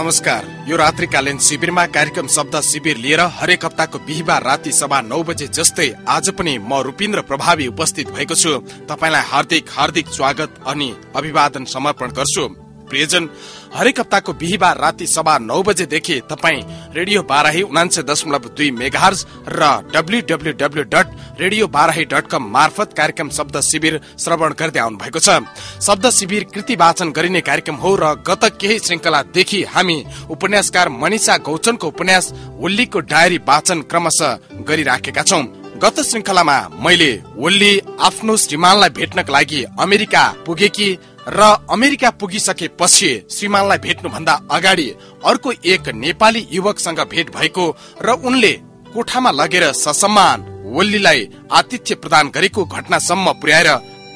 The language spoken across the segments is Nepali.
नमस्कार। यो रात्रिकालीन शिविरमा कार्यक्रम शब्द शिविर लिएर हरेक हप्ताको बिहिबार राति सभा नौ बजे जस्तै आज पनि म रूपिन्द्र प्रभावी उपस्थित भएको छु। तपाईँलाई हार्दिक हार्दिक स्वागत अनि अभिवादन समर्पण गर्छु। प्रियजन हरेक हप्ताको बिहिबार राति सभा नौ बजेदेखि तपाईँ रेडियो बाराही उनान्से दशमलव दुई मेगाहर्ज र W W W dot radio Barahi dot com मार्फत कार्यक्रम शब्द शिविर श्रवण गर्दै आउनु भएको छ। शब्द शिविर कृति वाचन गरिने कार्यक्रम हो र गत केही श्रृङ्खलादेखि हामी उपन्यासकार मनिषा गौचनको उपन्यास उल्लीको डायरी वाचन क्रमशः गरिराखेका छौं। गत श्रृङ्खलामा मैले ओल्ली आफ्नो श्रीमानलाई भेट्नका लागि अमेरिका पुगेकी र अमेरिका पुगिसकेपछि श्रीमानलाई भेट्नुभन्दा अगाडि अर्को एक नेपाली युवकसँग भेट भएको र उनले कोठामा लगेर ससम्मान वल्लीलाई आतिथ्य प्रदान गरेको घटनासम्म पुर्याएर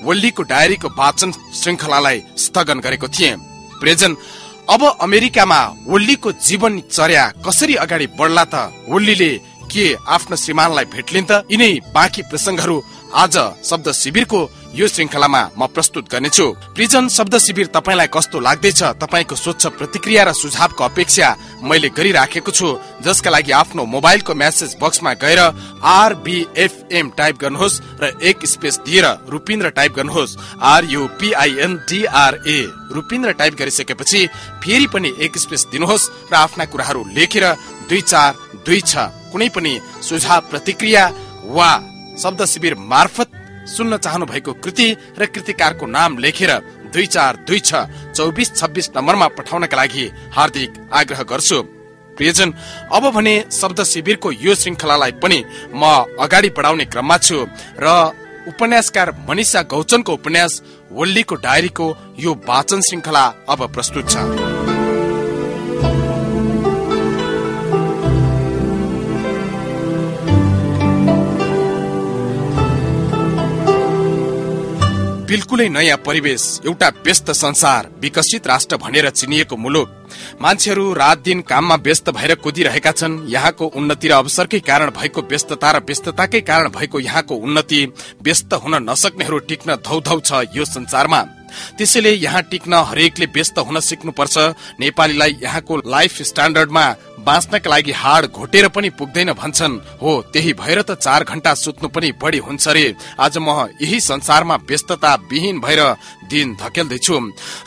वल्लीको डायरीको वाचन श्रृङ्खलालाई स्थगन गरेको थिए। प्रेजन अब अमेरिकामा वल्लीको जीवन चर्या कसरी अगाडि बढ्ला त वल्लीले के आफ्नो श्रीमानलाई भेट्लिन् त? यिनै बाँकी प्रसङ्गहरू आज शब्द शिविरको यो श्रृङ्खलामा म प्रस्तुत गर्नेछु। प्रिजन शब्द शिविर तपाईँलाई कस्तो लाग्दैछ तपाईँको स्वच्छ प्रतिक्रिया र सुझावको अपेक्षा मैले गरिराखेको छु जसका लागि आफ्नो मोबाइलको म्यासेज बक्समा गएर आरबिएफएम टाइप गर्नुहोस् र एक स्पेस दिएर रुपिन्द्र टाइप गर्नुहोस्। आरयुपिआइएनडिआरए रुपिन्द्र टाइप गरिसकेपछि फेरि पनि एक स्पेस दिनुहोस् र आफ्ना कुराहरू लेखेर दुई चार दुई छ कुनै पनि सुझाव प्रतिक्रिया वा शब्द शिविर मार्फत सुन्न चाहनु भएको कृति र कृतिकारको नाम लेखेर दुई चार दुई छ चौबिस छब्बिस नम्बरमा पठाउनका लागि हार्दिक आग्रह गर्छु। प्रियजन अब भने शब्द शिविरको यो श्रृङ्खलालाई पनि म अगाडि बढाउने क्रममा छु र उपन्यासकार मनिषा गौचनको उपन्यास वल्लीको डायरीको यो वाचन श्रृङ्खला अब प्रस्तुत छ। बिल्कुलै नयाँ परिवेश एउटा व्यस्त संसार विकसित राष्ट्र भनेर चिनिएको मुलुक। मान्छेहरू रात दिन काममा व्यस्त भएर कुदिरहेका छन्। यहाँको उन्नति र अवसरकै कारण भएको व्यस्तता र व्यस्तताकै कारण भएको यहाँको उन्नति व्यस्त हुन नसक्नेहरू टिक्न धौधौ छ यो संसारमा। त्यसैले यहाँ टिक्न हरेकले व्यस्त हुन सिक्नुपर्छ। नेपालीलाई यहाँको लाइफ स्ट्यान्डर्डमा बाँच्नका लागि हाड घोटेर पनि पुग्दैन भन्छन्। हो त्यही भएर त चार घण्टा सुत्नु पनि बढी हुन्छ रे। आज म यही संसारमा व्यस्तता विहीन भएर दिन धकेल्दैछु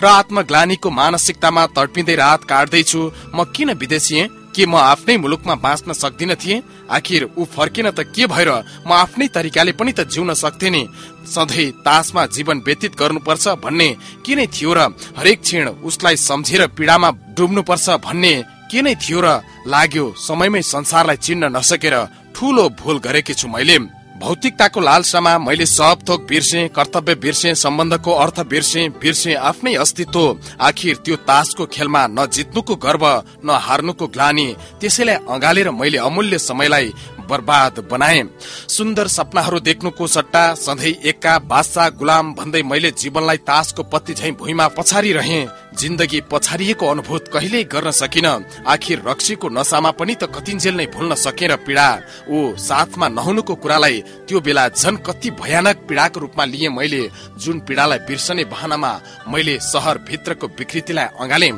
र आत्मग्लानीको मानसिकतामा तडपिँदै रात काट्दैछु। म किन विदेशी के म आफ्नै मुलुकमा बाँच्न सक्दिन थिएँ आखिर ऊ फर्किन त के भएर? म आफ्नै तरिकाले पनि त जिउन सक्थे नि सधैँ तासमा जीवन व्यतीत गर्नुपर्छ भन्ने के नै थियो र हरेक क्षण उसलाई सम्झेर पीडामा डुब्नुपर्छ भन्ने के नै थियो र लाग्यो समयमै संसारलाई चिन्न नसकेर ठुलो भूल गरेकी छु मैले। भौतिकताको लालसामा मैले सब थोक बिर्से कर्तव्य बिर्से सम्बन्धको अर्थ बिर्से बिर्से आफ्नै अस्तित्व आखिर त्यो तासको खेलमा न जित्नुको गर्व न हार्नुको ग्लानी त्यसैलाई अँगालेर मैले अमूल्य समयलाई बर्बाद बनाए। सुन्दर सपनाहरू देख्नुको सट्टा सधैँ एक्का बादशाह गुलाम भन्दै मैले जीवनलाई तासको पत्ती भुइँमा पछारि रहे जिन्दगी पछारिएको अनुभूत कहिल्यै गर्न सकिन। आखिर रक्सीको नसामा पनि त कतिन्जेल नै भुल्न सकेर पीडा। ऊ साथमा नहुनुको कुरालाई त्यो बेला झन कति भयानक पीडाको रूपमा लिए मैले। जुन पीडालाई बिर्सने बहानामा मैले सहर भित्रको विकृतिलाई अँगाले।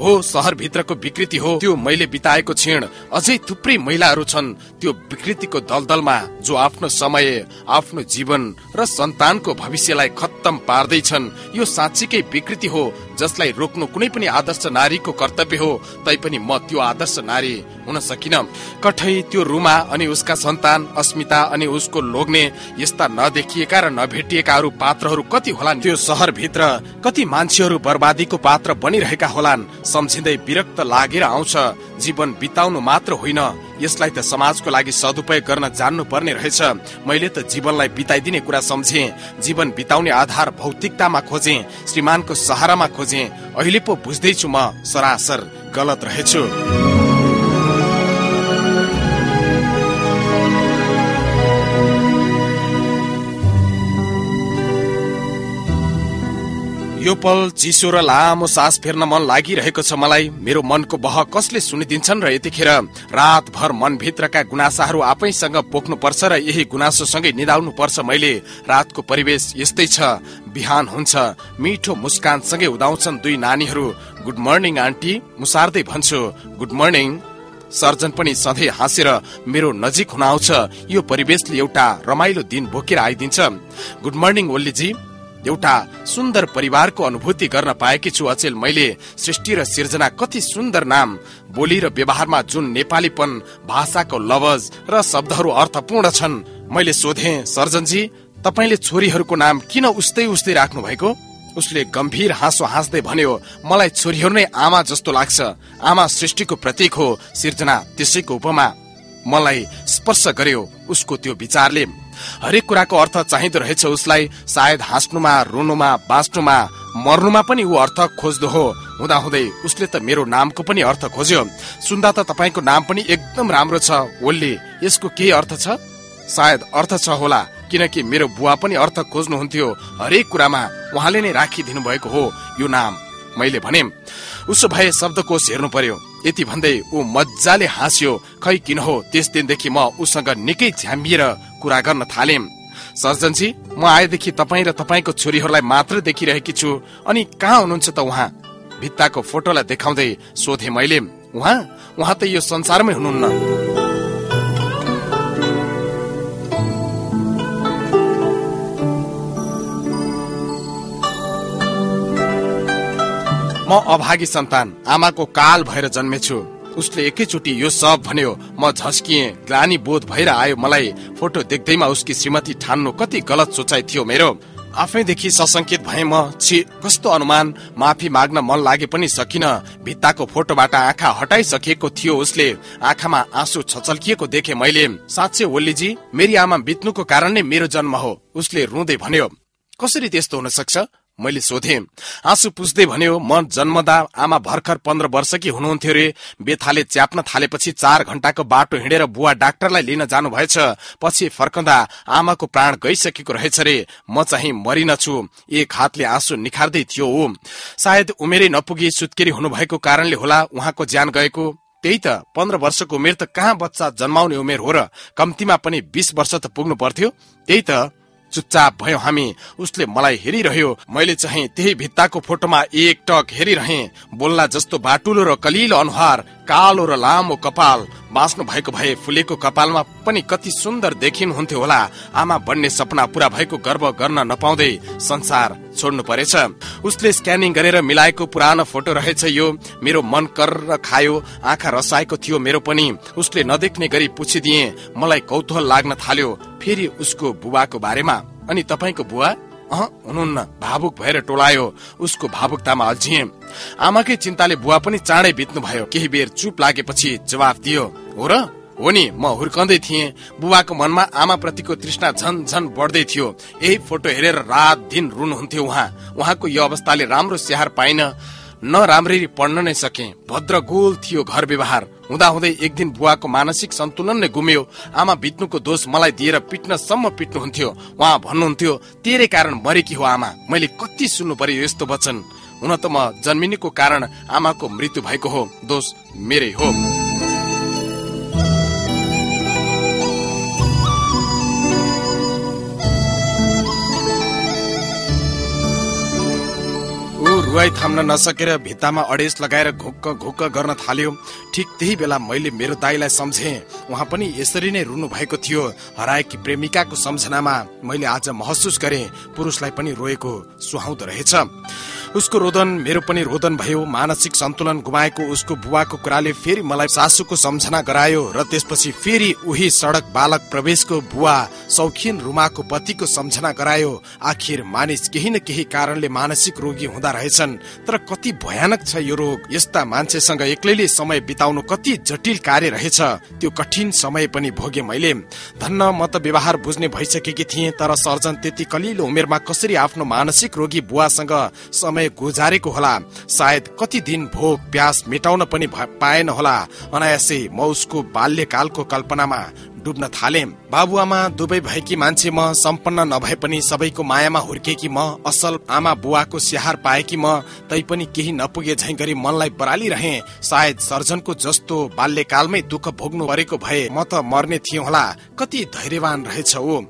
हो सहर भित्रको विकृति हो त्यो मैले बिताएको क्षण। अझै थुप्रै महिलाहरू छन् त्यो विकृतिको दलदलमा जो आफ्नो समय आफ्नो जीवन र सन्तानको भविष्यलाई खत्तम पार्दैछन्। यो साँच्चीकै विकृति हो जसलाई रोक्नु कुनै पनि आदर्श नारीको कर्तव्य हो तैपनि म त्यो आदर्श नारी हुन सकिन। कठै त्यो रुमा अनि उसका सन्तान अस्मिता अनि उसको लोग्ने यस्ता नदेखिएका र नभेटिएका अरू पात्रहरू कति होलान्? त्यो सहरभित्र कति मान्छेहरू बर्बादीको पात्र बनिरहेका होलान् सम्झिँदै विरक्त लागेर आउँछ। जीवन बिताउनु मात्र होइन। यसलाई त समाजको लागि सदुपयोग गर्न जान्नु पर्ने रहेछ। मैले त जीवनलाई बिताइदिने कुरा सम्झे। जीवन बिताउने आधार भौतिकतामा खोजे। श्रीमानको सहारामा खोजे। अहिले पो बुझ्दैछु म सरासर गलत रहेछु। यो पल चिसो र लामो सास फेर्न मन लागिरहेको छ मलाई मेरो मनको बह कसले सुनिदिन्छन् र यतिखेर रातभर मनभित्रका गुनासाहरू आफैसँग पोख्नु पर्छ र यही गुनासोसँगै निधाउनु पर्छ मैले रातको परिवेश यस्तै छ बिहान हुन्छ मिठो मुस्कानसँगै उदाउँछन् दुई नानीहरू। गुड मर्निङ आन्टी मुसार्दै भन्छु। गुड मर्निङ सर्जन पनि सधैँ हाँसेर मेरो नजिक हुन आउँछ यो परिवेशले एउटा रमाइलो दिन बोकेर आइदिन्छ। गुड मर्निङ ओल्लीजी एउटा सुन्दर परिवारको अनुभूति गर्न पाएकी छु अचेल। मैले सृष्टि र सिर्जना कति सुन्दर नाम। बोली र व्यवहारमा जुन नेपालीपन भाषाको लवज र शब्दहरू अर्थपूर्ण छन् मैले सोधे सर्जनजी तपाईँले छोरीहरूको नाम किन उस्तै उस्तै राख्नु भएको उसले गम्भीर हाँसो हाँस्दै भन्यो मलाई छोरीहरू नै आमा जस्तो लाग्छ। आमा सृष्टिको प्रतीक हो सिर्जना त्यसैको उपमा। मलाई स्पर्श गर्यो उसको त्यो विचारले हरेक कुराको अर्थ चाहिँदो रहेछ उसलाई सायद हाँस्नुमा रुनुमा बाँच्नुमा मर्नुमा पनि ऊ अर्थ खोज्दो हो। हुँदा हुँदै उसले त मेरो नामको पनि अर्थ खोज्यो। सुन्दा त तपाईँको नाम पनि एकदम राम्रो छ ओल्ली यसको केही अर्थ छ? सायद अर्थ छ होला किनकि मेरो बुवा पनि अर्थ खोज्नुहुन्थ्यो। हरेक कुरामा उहाँले नै राखिदिनु भएको हो यो नाम। मैले भने उसो भए शब्दकोश हेर्नु पर्यो। यति भन्दै ऊ मजाले हाँस्यो खै किन हो त्यस दिनदेखि म उसँग निकै झ्याम्बिएर कुरा गर्न थाले सर्जनजी म आएदेखि तपाईँ र तपाईँको छोरीहरूलाई मात्र देखिरहेकी छु। अनि कहाँ हुनुहुन्छ त उहाँ? भित्ताको फोटोलाई देखाउँदै सोधे मैले। उहाँ? उहाँ त यो संसारमै हुनुहुन्न। म अभागी सन्तान। आमाको काल भएर जन्मेछु। उसले एकैचोटि यो सब भन्यो म झस्किए ग्लानी बोध भएर आयो मलाई। फोटो देख्दैमा उसकी श्रीमती ठान्नु कति गलत सोचाइ थियो मेरो। आफैदेखि सशंकित भए म। छि कस्तो अनुमान? माफी माग्न मन लागे पनि सकिन। भित्ताको फोटोबाट आँखा हटाइसकिएको थियो उसले। आँखामा आँसु छचल्किएको देखे मैले। साँच्चै ओल्लीजी मेरी आमा बित्नुको कारण नै मेरो जन्म हो। उसले रुँदै भन्यो कसरी त्यस्तो हुन सक्छ मैले सोधे आँसु पुस्दै भन्यो म जन्मदा आमा भर्खर पन्ध्र वर्षकी हुनुहुन्थ्यो रे। बेथाले च्याप्न थालेपछि चार घण्टाको बाटो हिँडेर बुवा डाक्टरलाई लिन जानु भएछ पछि फर्कँदा आमाको प्राण गइसकेको रहेछ रे। म चाहिँ मरिनछु एक हातले आँसु निखार्दै थियो ऊ। सायद उमेरै नपुगी सुत्केरी हुनुभएको कारणले होला उहाँको ज्यान गएको। त्यही त पन्ध्र वर्षको उमेर त कहाँ बच्चा जन्माउने उमेर हो र कम्तीमा पनि बीस वर्ष त पुग्नु पर्थ्यो। त्यही त चुपचाप भयो हामी। उसले मलाई हेरिरह्यो। मैले चाहिँ त्यही भित्ताको फोटोमा एक टक हेरिरहे। बोल्ला जस्तो बाटुलो र कलिलो अनुहार कालो र लामो कपाल। बाँच्नु भएको भए फुलेको कपालमा पनि कति सुन्दर देखिनुहुन्थ्यो होला। आमा बन्ने सपना पूरा भएको गर्व गर्न नपाउँदै संसार छोड्नु परेछ। उसले स्क्यानिङ गरेर मिलाएको पुरानो फोटो रहेछ यो। मेरो मन कर खायो आँखा रसाएको थियो मेरो पनि। उसले नदेख्ने गरी पुछिदिए मलाई कौतूहल लाग्न थाल्यो। फेरि उसको बुबाको बारेमा। अनि तपाईँको बुवा? हुनुहुन्न। भावुक भएर टोलायो। उसको भावुकतामा अल्झिए। आमाकै चिन्ताले बुवा पनि चाँडै बित्नु भयो केही बेर चुप लागेपछि जवाफ दियो। हो र? हो नि म हुर्कँदै थिएँ। बुबाको मनमा आमा प्रतिको तृष्णा झन झन बढ्दै थियो। यही फोटो हेरेर रात दिन रुनुहुन्थ्यो उहाँ। उहाँको यो अवस्थाले राम्रो स्याहार पाइन। न राम्ररी पढ्न नै सके। भद्र गोल थियो घर व्यवहार। हुँदा हुँदै एक दिन बुवाको मानसिक सन्तुलन नै गुम्यो। आमा बित्नुको दोष मलाई दिएर पिट्नसम्म पिट्नुहुन्थ्यो। उहाँ भन्नुहुन्थ्यो तेरै कारण मरेकी हो आमा। मैले कति सुन्नु पर्यो यस्तो वचन। हुन त म जन्मिनेको कारण आमाको मृत्यु भएको हो। दोष मेरै हो। बुवाई थाम्न नसकेर भित्तामा अडेस लगाएर घुक्क घुक्क गर्न थाल्यो। ठिक त्यही बेला मैले मेरो दाईलाई सम्झे। उहाँ पनि यसरी नै रुनु भएको थियो। हराएकी प्रेमिकाको सम्झनामा मैले आज महसुस गरे। पुरुषलाई पनि रोएको सुहाउँदो रहेछ। उसको रोदन मेरो पनि रोदन भयो। मानसिक सन्तुलन गुमाएको उसको बुवाको कुराले फेरि मलाई सासूको सम्झना गरायो र त्यसपछि फेरि उही सडक बालक प्रवेशको बुवा सौखिन रुमाको पतिको सम्झना गरायो। आखिर मानिस केही न केही कारणले मानसिक रोगी हुँदा रहेछन्। तर कति भयानक छ यो रोग। यस्ता मान्छेसँग एक्लैले समय बिताउनु कति जटिल कार्य रहेछ। त्यो कठिन समय पनि भोगे मैले। धन्न म त व्यवहार बुझ्ने भइसकेकी थिएँ तर सर्जन त्यति कलिलो उमेरमा कसरी आफ्नो मानसिक रोगी बुवासँग समय गुजारेको होला। सायद कति दिन भोक प्यास मेटाउन पनि पाएन होला। अनायासै म उसको बाल्यकालको कल्पनामा डुब्न थाले बाबुआमा दुवै भएकी मान्छे म सम्पन्न नभए पनि सबैको मायामा हुर्केकी म असल आमा बुवाको स्याहार पाएकी म तै पनि केही नपुगे झै गरी मनलाई बराली रहे सायद सर्जनको जस्तो बाल्यकालमै दुःख भोग्नु परेको भए म त मर्ने थिएँ होला। कति धैर्यवान रहेछ। ओ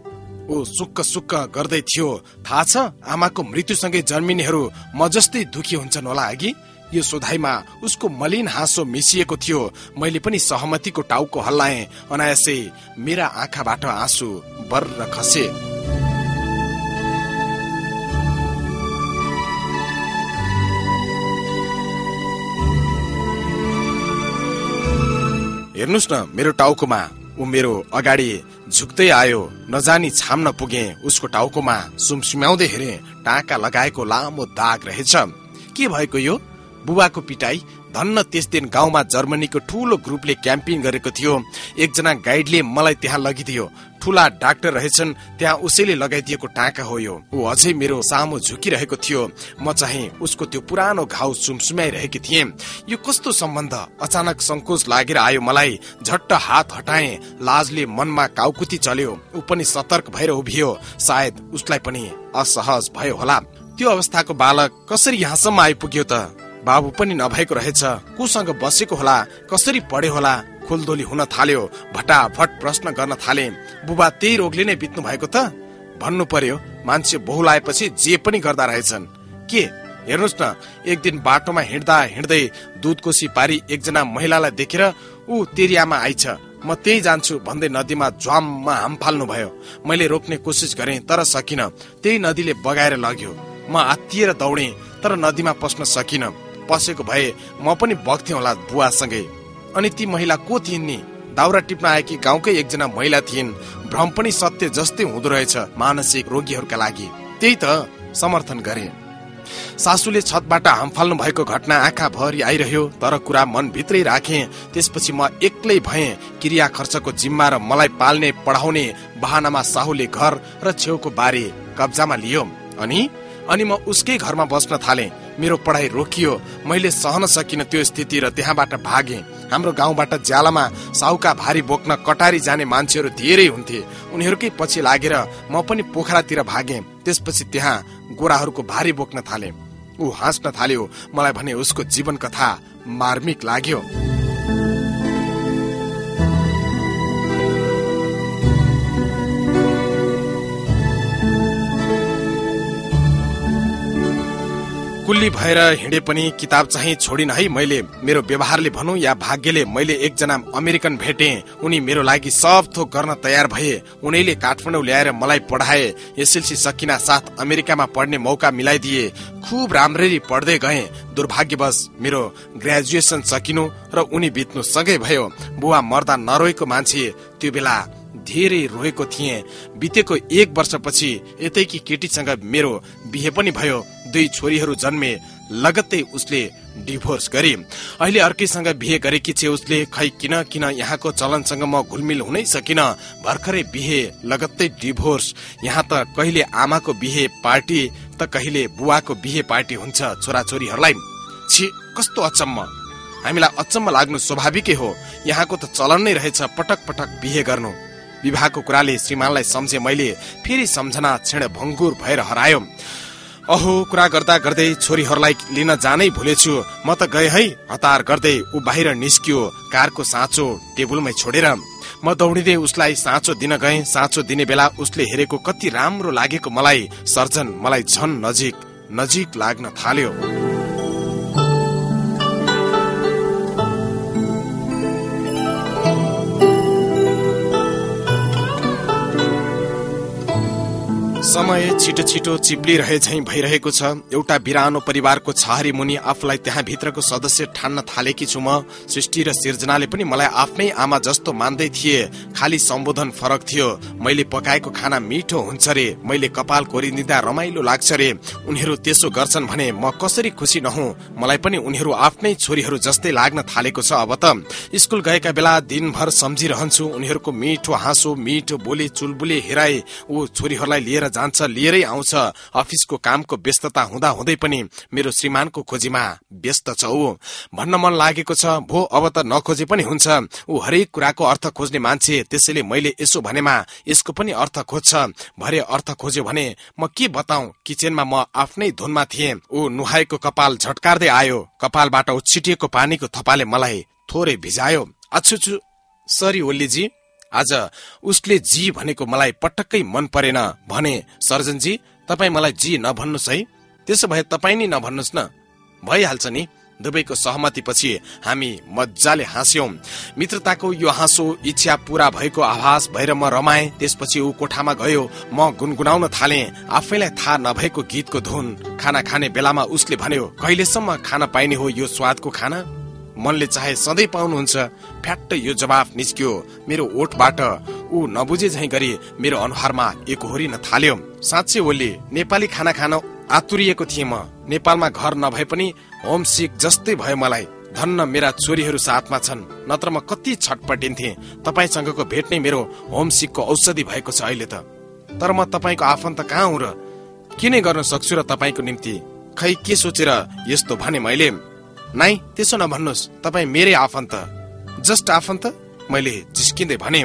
ऊ सुक्क सुक्क गर्दै थियो। थाहा छ आमाको मृत्युसँगै जन्मिनेहरू म जस्तै दुखी हुन्छन् होला अघि। यो सोधाइमा उसको मलिन हाँसो मिसिएको थियो। मैले पनि सहमतिको टाउको हल्लाए। अनायासै मेरा आँखाबाट आँसु बर्र खसे। हेर्नुहोस् न मेरो टाउकोमा ऊ मेरो अगाडि झुक्दै आयो नजानी छाम्न पुगे उसको टाउकोमा सुमसुम्याउँदै हेरे टाका लगाएको लामो दाग रहेछ। के भएको यो? बुबाको पिटाई धन्न त्यस दिन गाउँमा जर्मनीको ठुलो ग्रुपले क्याम्पिङ गरेको थियो। एकजना गाइडले मलाई त्यहाँ लगिदियो। ठुला डाक्टर रहेछन् त्यहाँ उसैले लगाइदिएको टाका हो यो। ऊ अझै मेरो सामु झुकिरहेको थियो। म चाहिँ उसको त्यो पुरानो घाउ सुमसुमाइरहेकी थिएँ। यो कस्तो सम्बन्ध? अचानक संकोच लागेर आयो मलाई। झट्ट हात हटाए। लाजले मनमा काउकुती चल्यो। ऊ पनि सतर्क भएर उभियो। सायद उसलाई पनि असहज भयो होला। त्यो अवस्थाको बालक कसरी यहाँसम्म आइपुग्यो त? बाबु पनि नभएको रहेछ। कोसँग बसेको होला कसरी पढ्यो होला? खुलदोली हुन थाल्यो। भटाभट प्रश्न गर्न थाले। बुबा त्यही रोगले नै बित्नु भएको त? भन्नु पर्यो मान्छे बहुलाएपछि जे पनि गर्दा रहेछन्। के? हेर्नुहोस् न एक दिन बाटोमा हिँड्दा हिँड्दै दुधकोसी पारी एकजना महिलालाई देखेर ऊ तेरियामा आइछ। म त्यही जान्छु भन्दै नदीमा ज्वाममा हाम फाल्नु भयो मैले रोक्ने कोसिस गरेँ तर सकिन। त्यही नदीले बगाएर लग्यो। म आत्तिएर दौडे तर नदीमा पस्न सकिन। पसेको भए म पनि बग्थेँ होला बुवासँगै। अनि ती महिला को थिइन् नि? दाउरा टिप्न आएकी गाउँकै एकजना महिला थिइन्। भ्रम पनि सत्य जस्तै हुँदो रहेछ मानसिक रोगीहरूका लागि। त्यही त समर्थन गरे। सासूले छतबाट हाम फाल्नु भएको घटना आँखा भरि आइरह्यो तर कुरा मन भित्रै राखे। त्यसपछि म एक्लै भए क्रिया खर्चको जिम्मा र मलाई पाल्ने पढाउने बहानामा साहुले घर र छेउको बारे कब्जामा लियो। अनि? अनि म उसकै घरमा बस्न थाले। मेरो पढाइ रोकियो। मैले सहन सकिन त्यो स्थिति र त्यहाँबाट भागे। हाम्रो गाउँबाट ज्यालामा साउका भारी बोक्न कटारी जाने मान्छेहरू धेरै हुन्थे। उनीहरूकै पछि लागेर म पनि पोखरातिर भागे। त्यसपछि त्यहाँ गोराहरूको भारी बोक्न थाले। ऊ हाँस्न थाल्यो। मलाई भने उसको जीवन कथा मार्मिक लाग्यो। कुल्ली भएर हिँडे पनि किताब चाहिँ छोडिन है मैले मेरो व्यवहारले भनौँ या भाग्यले मैले एकजना अमेरिकन भेटे। उनी मेरो लागि सब थोक गर्न तयार भए। उनीले काठमाडौँ ल्याएर मलाई पढाए। एसएलसी सकिना साथ अमेरिकामा पढ्ने मौका मिलाइदिए। खुब राम्ररी पढ्दै गए। दुर्भाग्यवश मेरो ग्रेजुएसन सकिनु र उनी बित्नु सँगै भयो। बुवा मर्दा नरोएको मान्छे। त्यो बेला धेरै रोएको थिए। बितेको एक वर्षपछि यतैकी केटीसँग मेरो बिहे पनि भयो। दुई छोरीहरू जन्मे लगत्तै उसले डिभोर्स गरे। अहिले अर्कैसँग बिहे गरेकी छे उसले खै किन किन यहाँको चलनसँग म घुलमिल हुनै सकिन? भर्खरै बिहे लगत्तै डिभोर्स। यहाँ त कहिले आमाको बिहे पार्टी त कहिले बुवाको बिहे पार्टी हुन्छ छोराछोरीहरूलाई। छि कस्तो अचम्म। हामीलाई अचम्म लाग्नु स्वाभाविकै हो। यहाँको त चलन नै रहेछ पटक पटक बिहे गर्नु। विवाहको कुराले श्रीमानलाई सम्झे मैले फेरि सम्झना क्षण भङ्गुर भएर हरायो। अहो कुरा गर्दा गर्दै छोरीहरूलाई लिन जानै भुलेछु। म त गए है हतार गर्दै ऊ बाहिर निस्कियो कारको साँचो टेबुलमै छोडेर। म दौडिँदै उसलाई साँचो दिन गए साँचो दिने बेला उसले हेरेको कति राम्रो लागेको मलाई सर्जन मलाई झन नजिक नजिक लाग्न थाल्यो। समय छिटो छिटो चिप्लिरहे झैं भइरहेको छ। एउटा बिरानो परिवारको छहारी मुनि आफूलाई त्यहाँ भित्रको सदस्य ठान्न थालेकी छु म। सृष्टि र सिर्जनाले पनि मलाई आफ्नै आमा जस्तो मान्दै थिए। खाली सम्बोधन फरक थियो। मैले पकाएको खाना मिठो हुन्छ रे। मैले कपाल कोरिदिँदा रमाइलो लाग्छ रे। उनीहरू त्यसो गर्छन् भने म कसरी खुसी नहुँ? मलाई पनि उनीहरू आफ्नै छोरीहरू जस्तै लाग्न थालेको छ अब त। स्कुल गएका बेला दिनभर सम्झिरहन्छु। उनीहरूको मिठो हाँसो मिठो बोली चुलबुली हेराए ऊ छोरीहरूलाई लिएर जान्छ लिएरै आउँछ। अफिसको कामको व्यस्तता हुँदा हुँदै पनि मेरो श्रीमानको खोजीमा व्यस्त छ ऊ। भन्न मन लागेको छ भो अब त नखोजे पनि हुन्छ। ऊ हरेक कुराको अर्थ खोज्ने मान्छे त्यसैले मैले यसो भनेमा यसको पनि अर्थ खोज्छ। भरे अर्थ खोज्यो भने म के बताउ किचनमा म आफ्नै धुनमा थिएँ। ऊ नुहाएको कपाल झट्कार्दै आयो। कपालबाट उछिटिएको पानीको थपाले मलाई थोरै भिजायो। अछुछु सरी ओल्लीजी आज उसले जी भनेको मलाई पटक्कै मन परेन भने सर्जनजी तपाईँ मलाई जी नभन्नुहोस् है। त्यसो भए तपाईँ नै नभन्नुहोस् न। भइहाल्छ नि। दुवैको सहमतिपछि हामी मजाले हाँस्यौं। मित्रताको यो हाँसो इच्छा पूरा भएको आभास भएर म रमाए। त्यसपछि ऊ कोठामा गयो। म गुनगुनाउन थाले। आफैलाई थाहा नभएको गीतको धुन खाना खाने बेलामा उसले भन्यो कहिलेसम्म खान पाइने हो यो स्वादको खाना? मनले चाहे सधैँ पाउनुहुन्छ फ्याट्ट यो जवाफ निस्क्यो। मेरो ओठबाट ऊ नबुझे झै गरी मेरो अनुहारमा एकहोरिन थाल्यो। साँच्चै ओली नेपाली खाना खान आतुरिएको थिएँ म। नेपालमा घर नभए पनि होम सिक जस्तै भयो मलाई। धन्न मेरा छोरीहरू साथमा छन् नत्र म कति छटपटिन्थे। तपाईँसँगको भेट नै मेरो होम सिकको औषधि भएको छ अहिले त। तर म तपाईँको आफन्त कहाँ हुँ र के नै गर्न सक्छु र तपाईँको निम्ति? खै के सोचेर यस्तो भने मैले? नाइ त्यसो नभन्नुहोस् तपाईँ मेरै आफन्त। जस्ट आफन्त मैले जिस्किँदै भने।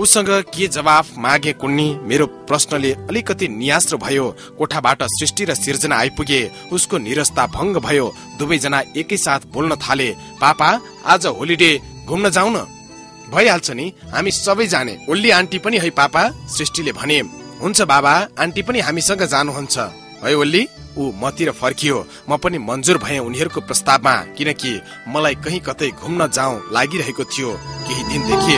उसँग के जवाफ मागे कुन्नी मेरो प्रश्नले अलिकति नियास्त्र भयो। कोठाबाट सृष्टि र सिर्जना आइपुगे उसको निरस्ता भङ्ग भयो। दुवैजना एकैसाथ बोल्न थाले। पापा आज होलिडे घुम्न जाउन? भइहाल्छ नि हामी सबै जाने। ओल्ली आन्टी पनि है पापा सृष्टिले भने। हुन्छ बाबा आन्टी पनि हामीसँग जानुहुन्छ। है ओल्ली ऊ मतिर फर्कियो। म पनि मन्जुर भएँ उनीहरूको प्रस्तावमा किनकि मलाई कहीँ कतै घुम्न जाउँ लागिरहेको थियो। केही दिनदेखि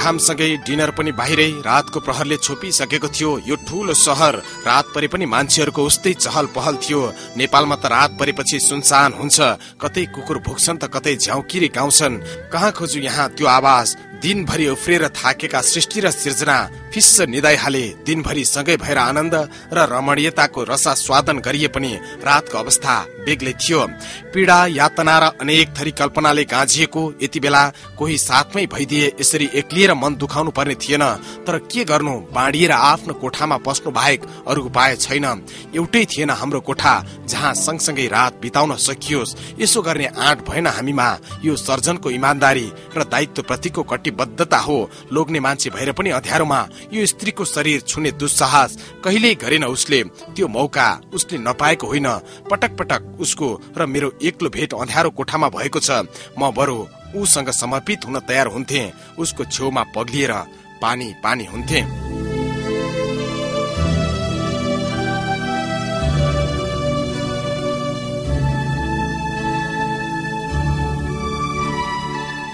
घुमघामसँगै डिनर पनि बाहिरै रातको प्रहरले छोपिसकेको थियो यो ठूलो सहर। रात परे पनि मान्छेहरूको उस्तै चहल पहल थियो। नेपालमा त रात परेपछि सुनसान हुन्छ। कतै कुकुर भुक्छन् त कतै झ्याउकिरी गाउँछन्। कहाँ खोजु यहाँ त्यो आवाज? दिनभरि उफ्रिएर थाकेका सृष्टि र सिर्जना फिस्स निदाइहाले। दिनभरि सँगै भएर आनन्द र रमणीयताको रसा स्वादन गरिए पनि रातको अवस्था बेग्लै थियो। पीडा यातना र अनेक थरी कल्पनाले गाँझिएको यति बेला कोही साथमै भइदिए यसरी एक्लिएर मन दुखाउनु पर्ने थिएन। तर के गर्नु? बाँडिएर आफ्नो कोठामा बस्नु बाहेक अरू उपाय छैन। एउटै थिएन हाम्रो कोठा जहाँ सँगसँगै रात बिताउन सकियोस्। यसो गर्ने आँट भएन हामीमा। यो सर्जनको इमान्दारी र दायित्व प्रतिको कटिबद्धता हो। लोग्ने मान्छे भएर पनि अध्यारोमा। यो स्त्रीको शरीर छुने दुस्साहस कहिल्यै गरेन उसले। त्यो मौका उसले नपाएको होइन। पटक पटक उसको र मेरो एक्लो भेट अँध्यारो कोठामा भएको छ। म बरु उसँग समर्पित हुन तयार हुन्थे। उसको छेउमा पग्लिएर पानी पानी हुन्थे।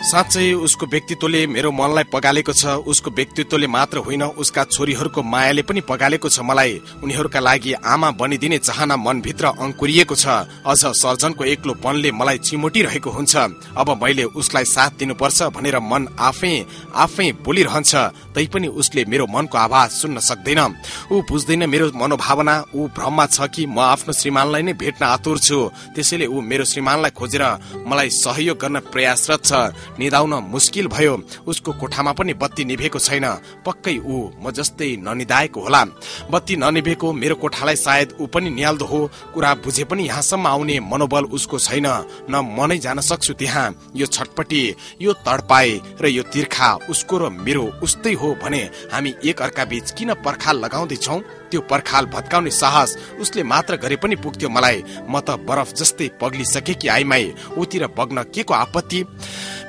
साँच्चै उसको व्यक्तित्वले मेरो मनलाई पगालेको छ उसको व्यक्तित्वले मात्र होइन उसका छोरीहरूको मायाले पनि पगालेको छ मलाई। उनीहरूका लागि आमा बनिदिने चाहना मनभित्र अङ्कुरिएको छ। अझ सर्जनको एक्लो पनले मलाई चिमोटिरहेको हुन्छ। अब मैले उसलाई साथ दिनुपर्छ भनेर मन आफै आफै बोलिरहन्छ तैपनि उसले मेरो मनको आवाज सुन्न सक्दैन। ऊ बुझ्दैन मेरो मनोभावना ऊ भ्रममा छ कि म आफ्नो श्रीमानलाई नै भेट्न आतुर छु। त्यसैले ऊ मेरो श्रीमानलाई खोजेर मलाई सहयोग गर्न प्रयासरत छ। निदाउन मुस्किल भयो। उसको कोठामा पनि बत्ती निभेको छैन। पक्कै ऊ म जस्तै ननिदाएको होला। बत्ती ननिभेको मेरो कोठालाई सायद ऊ पनि निहाल्दो हो। कुरा बुझे पनि यहाँसम्म आउने मनोबल उसको छैन। न मनै जान सक्छु त्यहाँ। यो छटपटी यो तडपाए र यो तिर्खा उसको र मेरो उस्तै हो भने हामी एक अर्का बीच किन पर्खाल लगाउँदैछौ? त्यो पर्खाल भत्काउने साहस उसले मात्र गरे पनि पुग्थ्यो मलाई। म त बरफ जस्तै पग्लिसकेकी आइमाई उतिर बग्न के को आपत्ति?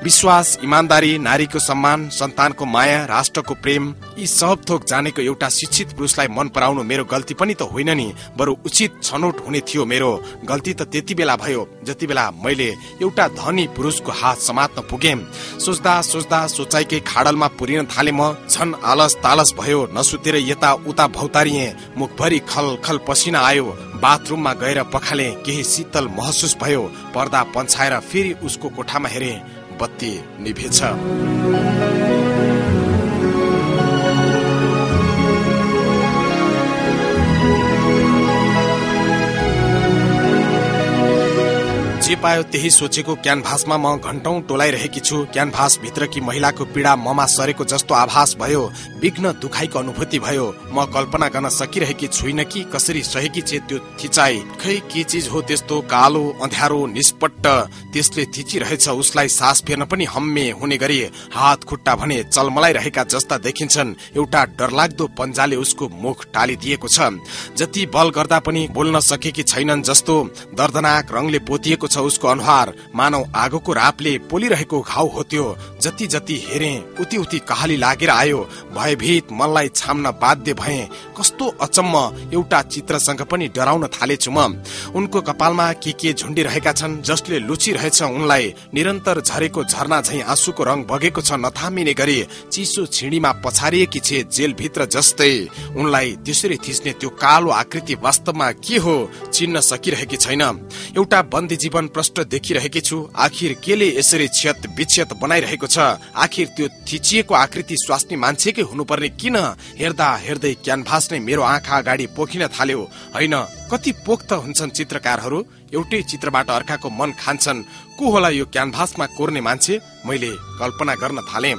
विश्वास इमान्दारी नारीको सम्मान सन्तानको माया राष्ट्रको प्रेम यी सब थोक जानेको एउटा शिक्षित पुरुषलाई मन पराउनु मेरो गल्ती पनि त होइन नि बरु उचित छनौट हुने थियो मेरो। गल्ती त त्यति बेला भयो जति बेला मैले एउटा धनी पुरुषको हात समात्न पुगे। सोच्दा सोच्दा सोचाइकै खाडलमा पुरिन थाले म झन आलस तालस भयो नसुतेर यता उता भौतारिए। मुखभरि खल खल पसिना आयो। बाथरुममा गएर पखाले केही शीतल महसुस भयो। पर्दा पन्छाएर फेरि उसको कोठामा हेरे बत्ती निभेछ। जे पायो त्यही सोचेको क्यानभासमा म घन्टौं टोलाइरहेकी छु। क्यानभास भित्रकी महिलाको पीडा ममा सरेको जस्तो आभास भयो। विघ्न दुखाइको अनुभूति भयो। म कल्पना गर्न सकिरहेकी छुइन कि कसरी सहेकी छे त्यो थिचाइ खै के चिज हो त्यस्तो कालो अँध्यारो निष्पट्ट? त्यसले थिचिरहेछ उसलाई सास फेर्न पनि हम्मे हुने गरी हात खुट्टा भने चलमलाइरहेका जस्ता देखिन्छन्। एउटा डरलाग्दो पन्जाले उसको मुख टालिदिएको छ। जति बल गर्दा पनि बोल्न सकेकी छैनन् जस्तो दर्दनाक रङले पोतिएको छ। उसको अनुहार। मानव आगोको रापले पोलिरहेको घाउ हो त्यो। जति जति हेरे उति उति कहाली लागेर आयो। भयभीत मनलाई छाम्न बाध्य भए। कस्तो अचम्म एउटा चित्रसँग पनि डराउन थालेछु म। उनको कपालमा के के झुन्डिरहेका छन् जसले लुचिरहेछ उनलाई। निरन्तर झरेको झरना झै आँसुको रङ बगेको छ नथामिने गरी चिसो छिडीमा पछारिएकी छे जेलभित्र जस्तै। उनलाई त्यसरी थिच्ने त्यो कालो आकृति वास्तवमा के हो चिन्न सकिरहेकी छैन। एउटा बन्दी जीवन प्रष्ट देखिरहेकी छु आखिर केले यसरी क्षत विक्षत बनाइरहेको छ? आखिर त्यो थिचिएको आकृति स्वास्नी मान्छेकै हुनुपर्ने किन? हेर्दा हेर्दै क्यानभास नै मेरो आँखा अगाडि पोखिन थाल्यो। होइन कति पोख्त हुन्छन् चित्रकारहरू? एउटै चित्रबाट अर्काको मन खान्छन्। को होला यो क्यानभासमा कोर्ने मान्छे? मैले कल्पना गर्न थाले।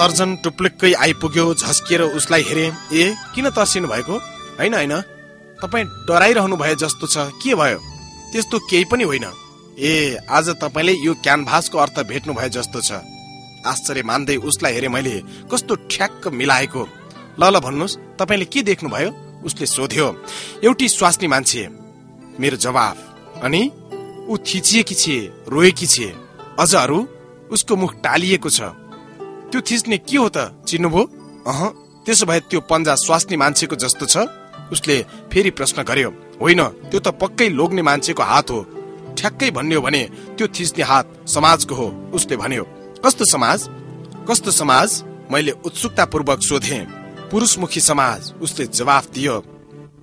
सर्जन टुप्लिक्कै आइपुग्यो झस्किएर उसलाई हेरे ए किन तर्सिनु भएको? होइन होइन। तपाईँ डराइरहनु भयो जस्तो छ। के भयो? त्यस्तो केही पनि होइन। ए आज तपाईँले यो क्यानभासको अर्थ भेट्नु भयो जस्तो छ। आश्चर्य मान्दै उसलाई हेरे मैले। कस्तो ठ्याक्क मिलाएको। ल ल भन्नुहोस् तपाईँले के देख्नुभयो? उसले सोध्यो एउटी स्वास्नी मान्छे। मेरो जवाफ अनि? ऊ थिचिएकी छे रोएकी छे। अझ अरू? उसको मुख टालिएको छ। त्यो थिच्ने के हो त? चिन्नुभयो? अह। त्यसो भए त्यो पन्जा स्वास्नी मान्छेको जस्तो छ। उसले फेरि प्रश्न गर्यो होइन त्यो त पक्कै लोग्ने मान्छेको हात हो। ठ्याक्कै भन्ने हो भने त्यो थिच्ने हात समाजको हो उसले भन्यो। कस्तो समाज? कस्तो समाज? मैले उत्सुकतापूर्वक सोधे। पुरुषमुखी समाज उसले जवाफ दियो।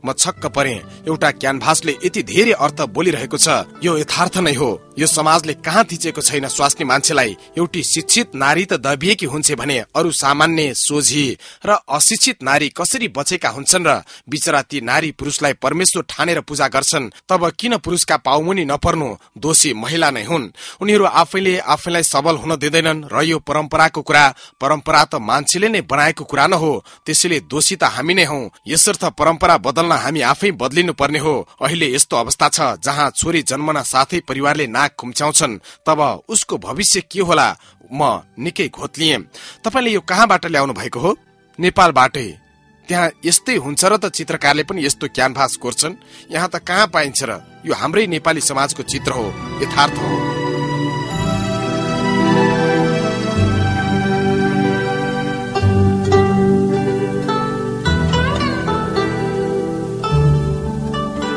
म छक्क परे। एउटा क्यानभासले यति धेरै अर्थ बोलिरहेको छ। यो यथार्थ नै हो। यो समाजले कहाँ थिचेको छैन? स्वास्नी मान्छेलाई एउटी शिक्षित नारी त दबिएकी हुन्छ भने अरू सामान्य सोझी र अशिक्षित नारी कसरी बचेका हुन्छन् र बिचरा ती नारी पुरुषलाई परमेश्वर ठानेर पूजा गर्छन्? तब किन पुरुषका पाउमुनि नपर्नु? दोषी महिला नै हुन्। उनीहरू आफैले आफैलाई सबल हुन दिँदैनन् र यो परम्पराको कुरा परम्परा त मान्छेले नै बनाएको कुरा न हो। त्यसैले दोषी त हामी नै हौ। यसर्थ परम्परा बदल्न हामी आफै बदलिनु पर्ने हो। अहिले यस्तो अवस्था छ जहाँ छोरी जन्मन साथै परिवारले नाक खुम्च्याउँछन् तब उसको भविष्य के होला म निकै घोत्लिए। तपाईँले यो कहाँबाट ल्याउनु भएको हो? नेपालबाटै। त्यहाँ यस्तै हुन्छ र त चित्रकारले पनि यस्तो क्यानभास कोर्छन् यहाँ त कहाँ पाइन्छ र? यो हाम्रै नेपाली समाजको चित्र हो यथार्थ हो।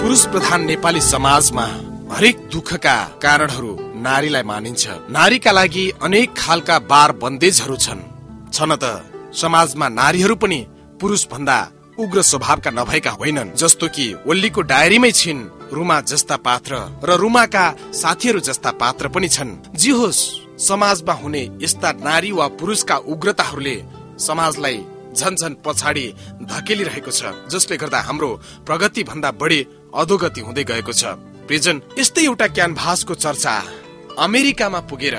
पुरुष प्रधान नेपाली समाजमा हरेक दुःखका कारणहरू नारीलाई मानिन्छ। नारीका लागि अनेक खालका बार बन्देजहरू छन्। छन त समाजमा नारीहरू पनि पुरुष भन्दा उग्र स्वभावका नभएका होइनन्। जस्तो कि ओल्लीको डायरीमै छिन् रुमा जस्ता पात्र र रुमाका साथीहरू जस्ता पात्र पनि छन्। जे होस् समाजमा हुने यस्ता नारी वा पुरुषका उग्रताहरूले समाजलाई झन झन पछाडि धकेलिरहेको छ। जसले गर्दा हाम्रो प्रगति भन्दा बढी अधोगति हुँदै गएको छ। प्रिजन यस्तै एउटा क्यानभासको चर्चा अमेरिकामा पुगेर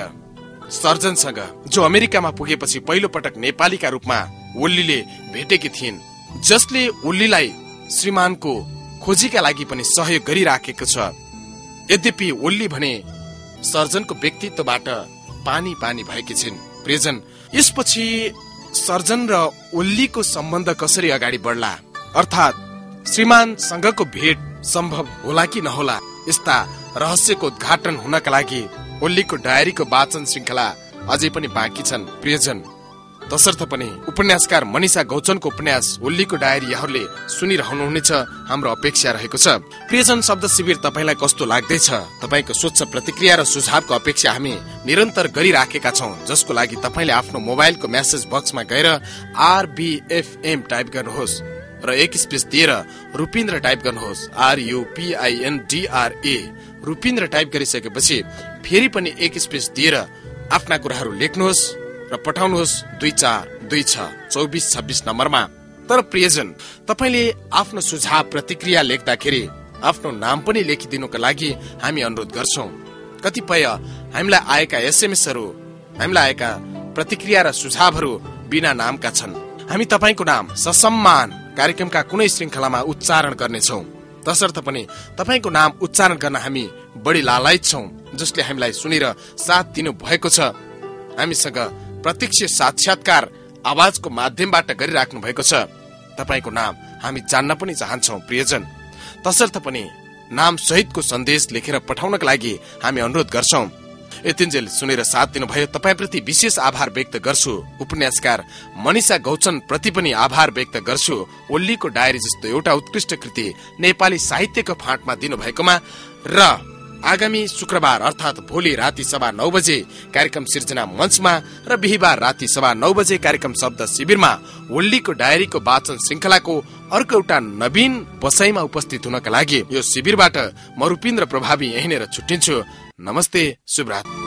सर्जनसँग जो अमेरिकामा पुगेपछि पहिलो पटक नेपालीका रूपमा ओल्लीले भेटेकी थिइन् जसले ओल्लीलाई श्रीमानको खोजीका लागि पनि सहयोग गरिराखेको छ। यद्यपि ओल्ली भने सर्जनको व्यक्तित्वबाट पानी पानी भएकी छिन्। प्रियजन यसपछि सर्जन र ओल्लीको सम्बन्ध कसरी अगाडि बढ्ला? अर्थात् श्रीमानसँगको भेट सम्भव होला कि नहोला यस्ता रहस्यको उद्घाटन हुनका लागि ओल्लीको डायरीको वाचन श्रृङ्खला अझै पनि बाँकी छन् प्रियजन। तसर्थ पनि उपन्यासकार मनिषा गौचनको उपन्यास होलीको डायरी यहाँहरूले सुनिरहनुहुनेछ हाम्रो अपेक्षा रहेको छ। प्रियजन शब्द शिविर तपाईँलाई कस्तो लाग्दैछ? तपाईँको स्वच्छ प्रतिक्रिया र सुझावको अपेक्षा हामी निरन्तर गरिराखेका छौँ जसको लागि तपाईँले आफ्नो मोबाइलको म्यासेज बक्समा गएर आरबिएफएम टाइप गर्नुहोस्। र एक स्पेस दिएर रुपिन्द्र टाइप गर्नुहोस्। आरयुपिआइएनडिआरए रुपिन्द्र टाइप गरिसकेपछि फेरि पनि एक स्पेस दिएर आफ्ना कुराहरू लेख्नुहोस् र पठाउनुहोस् दुई चार दुई छ चौबिस छब्बिस नम्बरमा। तर प्रियजन तपाईँले आफ्नो सुझाव प्रतिक्रिया लेख्दाखेरि आफ्नो नाम पनि लेखिदिनुका लागि हामी अनुरोध गर्छौ। कतिपय हामीलाई आएका एसएमएसहरू हामीलाई आएका प्रतिक्रिया र सुझावहरू बिना नामका छन्। हामी तपाईँको नाम ससम्मान कार्यक्रमका कुनै श्रृङ्खलामा उच्चारण गर्नेछौ। तसर्थ पनि तपाईँको नाम उच्चारण गर्न हामी बढी लालायत छौँ जसले हामीलाई सुनेर साथ दिनु भएको छ। हामीसँग प्रत्यक्ष साक्षात्कार आवाजको माध्यमबाट गरिराख्नु भएको छ। तपाईँको नाम हामी जान्न पनि चाहन्छौ प्रियजन। तसर्थ पनि नाम सहितको सन्देश लेखेर पठाउनका लागि हामी अनुरोध गर्छौ। यतिन्जेल सुनेर साथ दिनुभयो तपाईँप्रति विशेष आभार व्यक्त गर्छु। उपन्यासकार मनिषा गौचन प्रति पनि आभार व्यक्त गर्छु। ओल्लीको डायरी जस्तो एउटा उत्कृष्ट कृति नेपाली साहित्यको फाँटमा दिनुभएकोमा र आगामी शुक्रबार अर्थात् भोलि राति सभा नौ बजे कार्यक्रम सिर्जना मञ्चमा र बिहिबार राति सभा नौ बजे कार्यक्रम शब्द शिविरमा होल्लीको डायरीको वाचन श्रृङ्खलाको अर्को एउटा नवीन बसाइमा उपस्थित हुनका लागि यो शिविरबाट म रूपिन्द्र प्रभावी यहीँनिर छुट्टिन्छु। नमस्ते शुभरात्री।